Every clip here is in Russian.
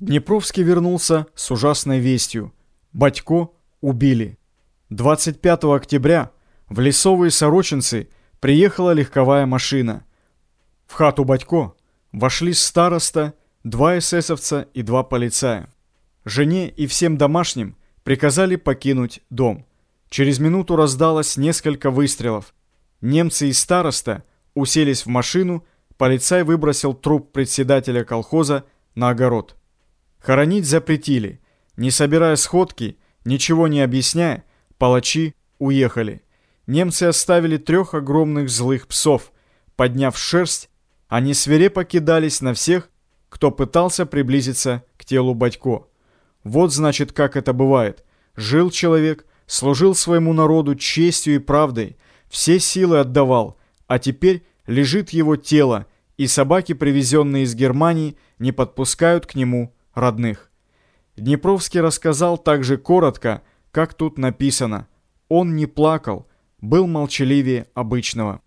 Днепровский вернулся с ужасной вестью. Батько убили. 25 октября в лесовые сорочинцы приехала легковая машина. В хату Батько вошли староста, два эсэсовца и два полицая. Жене и всем домашним приказали покинуть дом. Через минуту раздалось несколько выстрелов. Немцы и староста уселись в машину, полицай выбросил труп председателя колхоза на огород. Хоронить запретили. Не собирая сходки, ничего не объясняя, палачи уехали. Немцы оставили трех огромных злых псов. Подняв шерсть, они свирепо кидались на всех, кто пытался приблизиться к телу Батько. Вот значит, как это бывает. Жил человек, служил своему народу честью и правдой, все силы отдавал, а теперь лежит его тело, и собаки, привезенные из Германии, не подпускают к нему родных. Днепровский рассказал так же коротко, как тут написано. Он не плакал, был молчаливее обычного.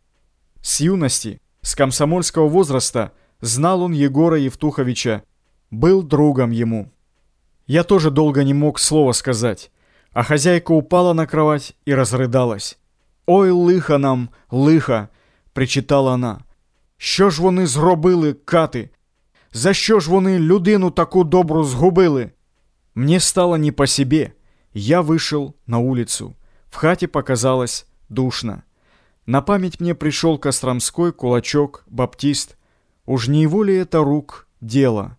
С юности, с комсомольского возраста, знал он Егора Евтуховича, был другом ему. Я тоже долго не мог слова сказать, а хозяйка упала на кровать и разрыдалась. «Ой, лиха нам, лиха!» – причитала она. «Що ж вони зробили, кати? За що ж вони людину таку добру згубили? Мне стало не по себе. Я вышел на улицу. В хате показалось душно. На память мне пришел Костромской кулачок, баптист. Уж не его ли это рук дело?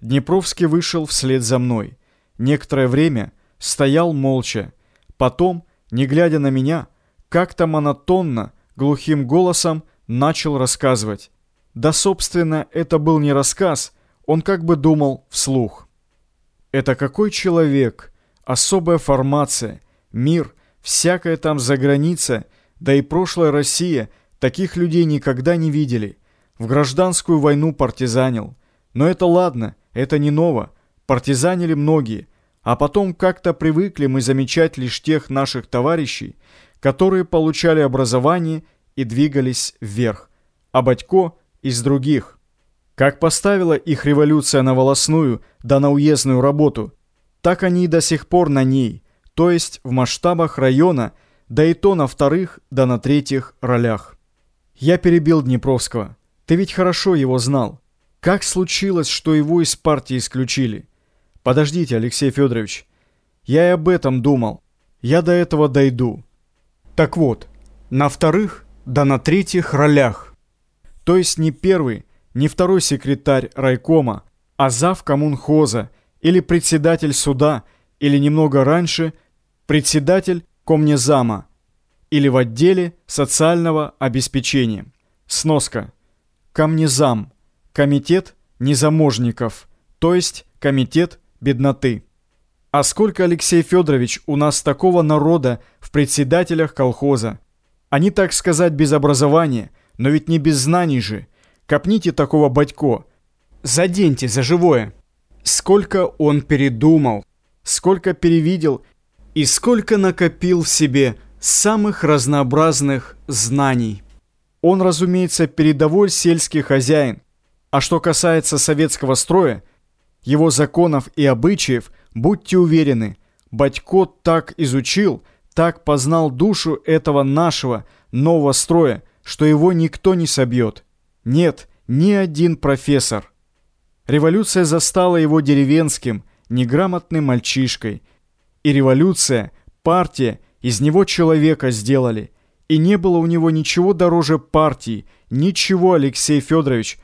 Днепровский вышел вслед за мной. Некоторое время стоял молча. Потом, не глядя на меня, как-то монотонно, глухим голосом начал рассказывать. Да, собственно, это был не рассказ, он как бы думал вслух. Это какой человек, особая формация, мир, всякая там заграница, да и прошлая Россия таких людей никогда не видели. В гражданскую войну партизанил. Но это ладно, это не ново. Партизанили многие, а потом как-то привыкли мы замечать лишь тех наших товарищей, которые получали образование и двигались вверх. А Батько из других. Как поставила их революция на волосную, да на уездную работу, так они и до сих пор на ней, то есть в масштабах района, да и то на вторых, да на третьих ролях. Я перебил Днепровского. Ты ведь хорошо его знал. Как случилось, что его из партии исключили? Подождите, Алексей Федорович. Я и об этом думал. Я до этого дойду. Так вот, на вторых, да на третьих ролях то есть не первый, не второй секретарь райкома, а зав коммунхоза или председатель суда, или немного раньше председатель комнезама или в отделе социального обеспечения. Сноска. Комнезам. Комитет незаможников, то есть комитет бедноты. А сколько, Алексей Федорович, у нас такого народа в председателях колхоза? Они, так сказать, без образования – но ведь не без знаний же. Копните такого батько. Заденьте за живое. Сколько он передумал, сколько перевидел и сколько накопил в себе самых разнообразных знаний. Он, разумеется, передовой сельский хозяин. А что касается советского строя, его законов и обычаев, будьте уверены, Батько так изучил, так познал душу этого нашего нового строя, что его никто не собьет. Нет, ни один профессор. Революция застала его деревенским, неграмотным мальчишкой. И революция, партия из него человека сделали. И не было у него ничего дороже партии, ничего, Алексей Федорович.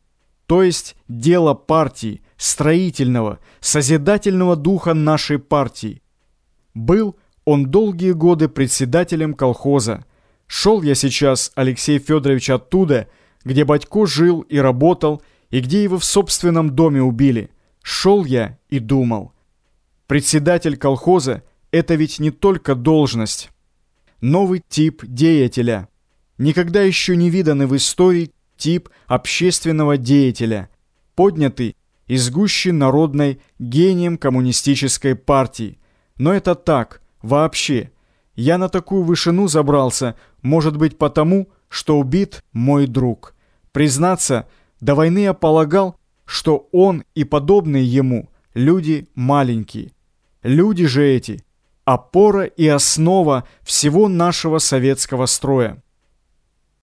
То есть дело партии, строительного, созидательного духа нашей партии. Был он долгие годы председателем колхоза, Шел я сейчас, Алексей Федорович, оттуда, где Батько жил и работал, и где его в собственном доме убили. Шел я и думал. Председатель колхоза – это ведь не только должность. Новый тип деятеля. Никогда еще не виданный в истории тип общественного деятеля, поднятый из гущи народной гением коммунистической партии. Но это так, вообще – я на такую вышину забрался, может быть, потому, что убит мой друг. Признаться, до войны я полагал, что он и подобные ему люди маленькие. Люди же эти – опора и основа всего нашего советского строя.